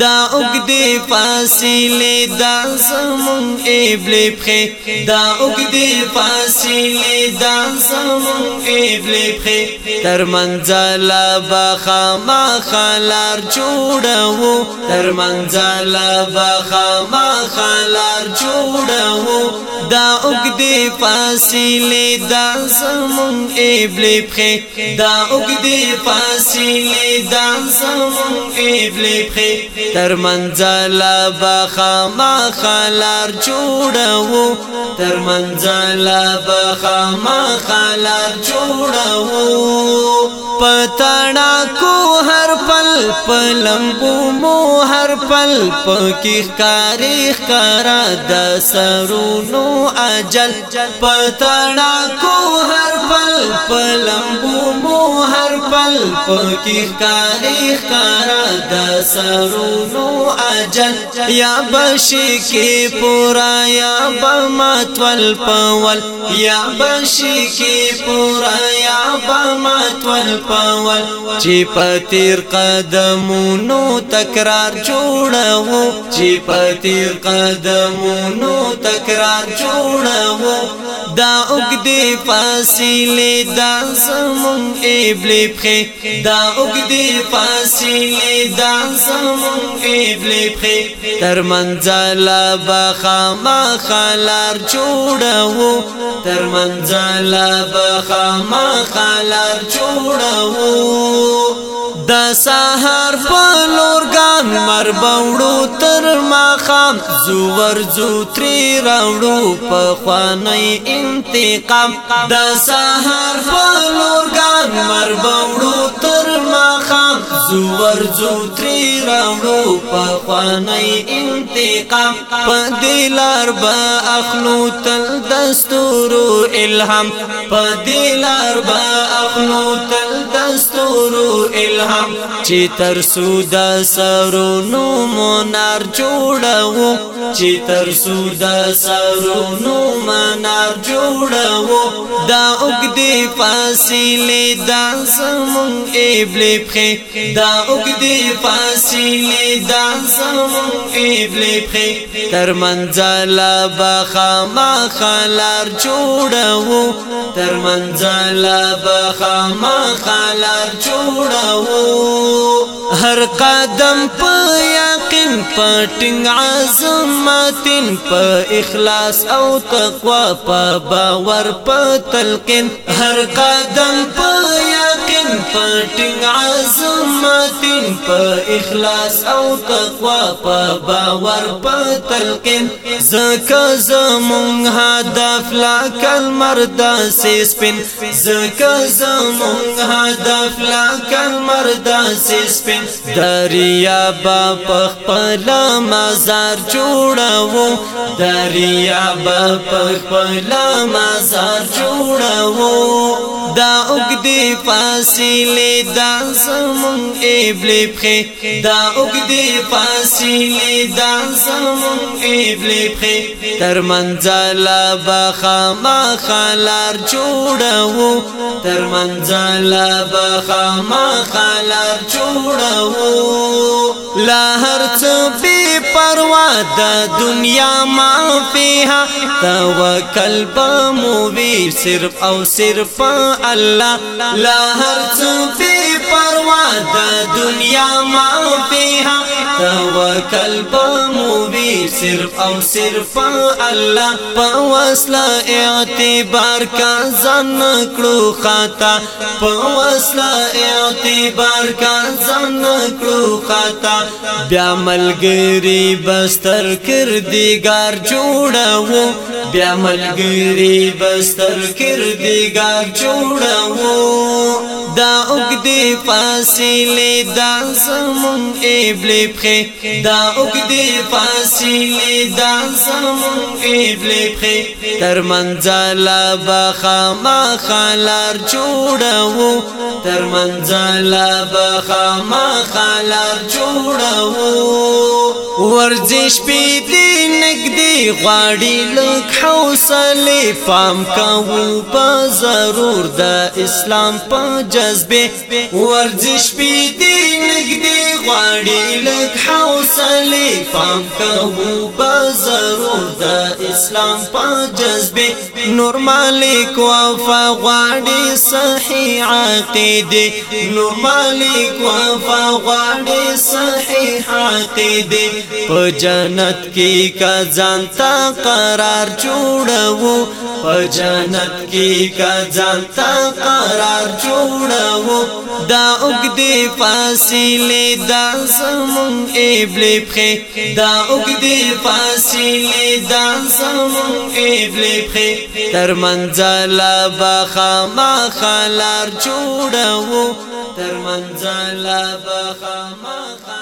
دا اوګدې فاصلې دا زمون ایبلې پخې دا اوګدې فاصلې دا زمون ایبلې پخې تر منځلا بخما خلار جوړو تر منځلا بخما خلار جوړو دا اوګدې فاصلې دا زمون ایبلې پخې دا اوګدې فاصلې دا زمون ایبلې پخې تر منزل بخما خلار جوړو تر منزل بخما خلار جوړو پتانا کو هر پل پلمبو مو هر پل پکی خکاری خکارا دا سرونو اجل پتانا کو هر پل پلمبو خلق کی کاری خارا د سرونو اجل یا بشی کی پورا یا بمتول پول یا بشی کی پورا یا بمتول پول چی پتیر قدمونو تکرار جوړو چی پتیر قدمونو تکرار جوړو دا اوګدې فاصلې دا زمون ایبلې پخې دا اوګدې فاصلې دا زمون ایبلې پخې تر منځلا بخما خلار جوړو تر منځلا بخما خلار جوړو د سحر په لورګان مر بوړو تر ماخام زو ور زو تری راوړو په خوانې انتقام د سحر فلور ګان مر بوړو تر مخام زور زو تری راوړو په خواني انتقام په دلار با اخلو تل دستور الهام په دلار با اخلو تل الهام چې تر سودا سرونو منار جوړو چې تر سودا سرونو منار جوړو دا اوګدې فاصله دا زمون ایبلې پخې دا اوګدې فاصله دا زمون ایبلې پخې تر منځلا بخما خلار جوړو تر منځلا بخما خلار جوړو راو هر قدم په یقین پټنګ عظمتین په اخلاص او تقوا په باور په تلقین هر قدم په یقین پټنګ عظمت په اخلاص او تقوا په باور په تلقین زکه زمون هدف لا کلمر داسې سپین زکه زمون هدف لا کلمر داسې سپین دریا با پخپل مزار جوړو دریا با پخپل مزار جوړو دا وګدي پاسې فاصله دا زمون ایبلی بخی دا اگدی فاصله دا زمون ایبلی بخی تر منزالا بخاما خالار جوڑاو تر منزالا بخاما خالار جوڑاو لا هر څه بے پروا د دنیا ما فيها توکل په مو وی صرف او صرف الله لا هر څه بے پروا د دنیا ما په توکل په مو وی صرف او صرف الله په وسله اعتبار کا ځن کړو خطا په وسله اعتبار کا ځن کړو خطا بیا ملګری بستر کړ دیګار جوړو بیا ملګری بستر کردګار جوړو دا اوګدې فاصلې دا زمون ایبلې پخې دا اوګدې فاصلې دا زمون ایبلې پخې تر منځاله بخما خلار جوړو تر منځاله بخما خلار جوړو ورځ شپې دې نګدې غواړي لوک حوصله پام کاو په ضرور د اسلام په جذبه ورزش پی دی نګدې غواړي لک حوصله پام کاو په ضرور د اسلام په جذبه نور مالک وفا غواړي صحیح عقیده نور مالک وفا غواړي صحیح عقیده په جنت کې کا ځان تا قرار جو جوړو په جنت کې ځان تا قرار جوړو دا اوګدې فاصله دا زمون ایبلې پخې دا اوګدې فاصله دا زمون ایبلې پخې تر منځل بخا ما خلار جوړو تر منځل بخا ما خلار